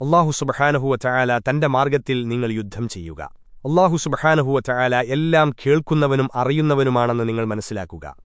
അള്ളാഹു സുബഹാനഹുവ ചായാല തന്റെ മാർഗത്തിൽ നിങ്ങൾ യുദ്ധം ചെയ്യുക. അള്ളാഹു സുബഹാനഹുവ ചായാല എല്ലാം കേൾക്കുന്നവനും അറിയുന്നവനുമാണെന്ന് നിങ്ങൾ മനസ്സിലാക്കുക.